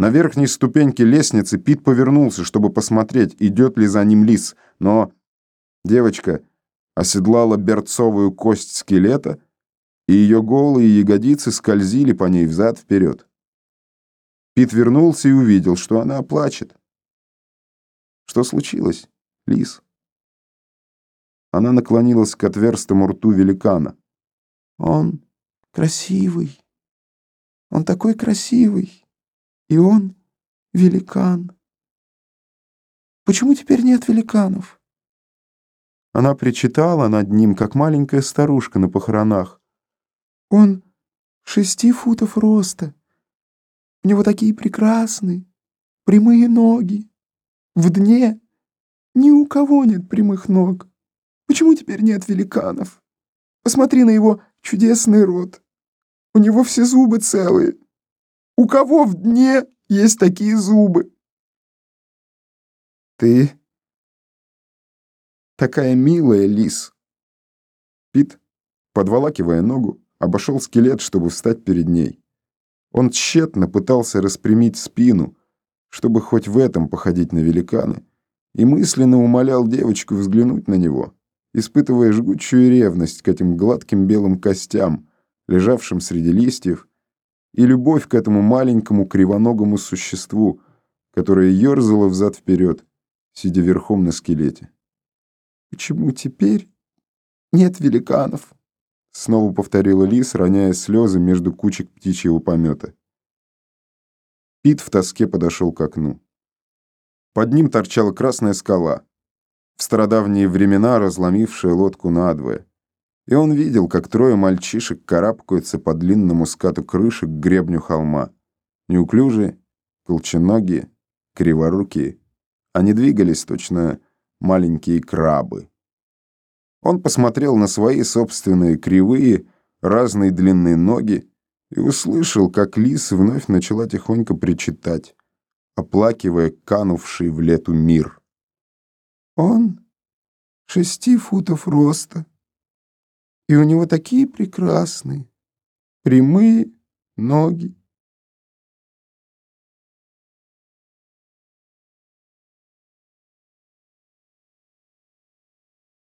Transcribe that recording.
На верхней ступеньке лестницы Пит повернулся, чтобы посмотреть, идет ли за ним лис, но девочка оседлала берцовую кость скелета, и ее голые ягодицы скользили по ней взад-вперед. Пит вернулся и увидел, что она плачет. Что случилось, лис? Она наклонилась к отверстому рту великана. Он красивый. Он такой красивый. И он великан. Почему теперь нет великанов? Она причитала над ним, как маленькая старушка на похоронах. Он шести футов роста. У него такие прекрасные, прямые ноги. В дне ни у кого нет прямых ног. Почему теперь нет великанов? Посмотри на его чудесный рот. У него все зубы целые. У кого в дне есть такие зубы? Ты такая милая, лис. Пит, подволакивая ногу, обошел скелет, чтобы встать перед ней. Он тщетно пытался распрямить спину, чтобы хоть в этом походить на великана, и мысленно умолял девочку взглянуть на него, испытывая жгучую ревность к этим гладким белым костям, лежавшим среди листьев, и любовь к этому маленькому кривоногому существу, которое ерзало взад-вперед, сидя верхом на скелете. «Почему теперь нет великанов?» Снова повторила Лис, роняя слезы между кучек птичьего помета. Пит в тоске подошел к окну. Под ним торчала красная скала, в стародавние времена разломившая лодку надвое. И он видел, как трое мальчишек карабкаются по длинному скату крыши к гребню холма. Неуклюжие, колченогие, криворукие. Они двигались точно маленькие крабы. Он посмотрел на свои собственные кривые, разные длинные ноги и услышал, как лис вновь начала тихонько причитать, оплакивая канувший в лету мир. «Он шести футов роста, и у него такие прекрасные, прямые ноги.